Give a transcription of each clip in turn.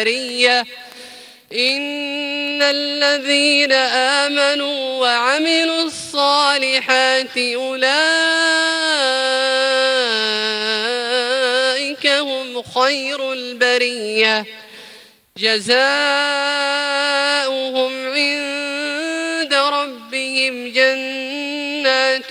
شر البرية إن الذين آمنوا وعملوا الصالحات أولئك هم خير البرية. جزاؤهم عند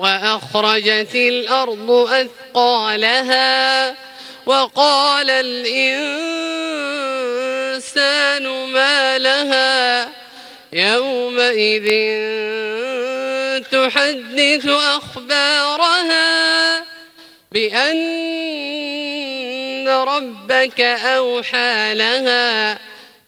وأخرجت الأرض أثقالها وقال الإنسان ما لها يومئذ تحدث أخبارها بأن ربك أوحى لها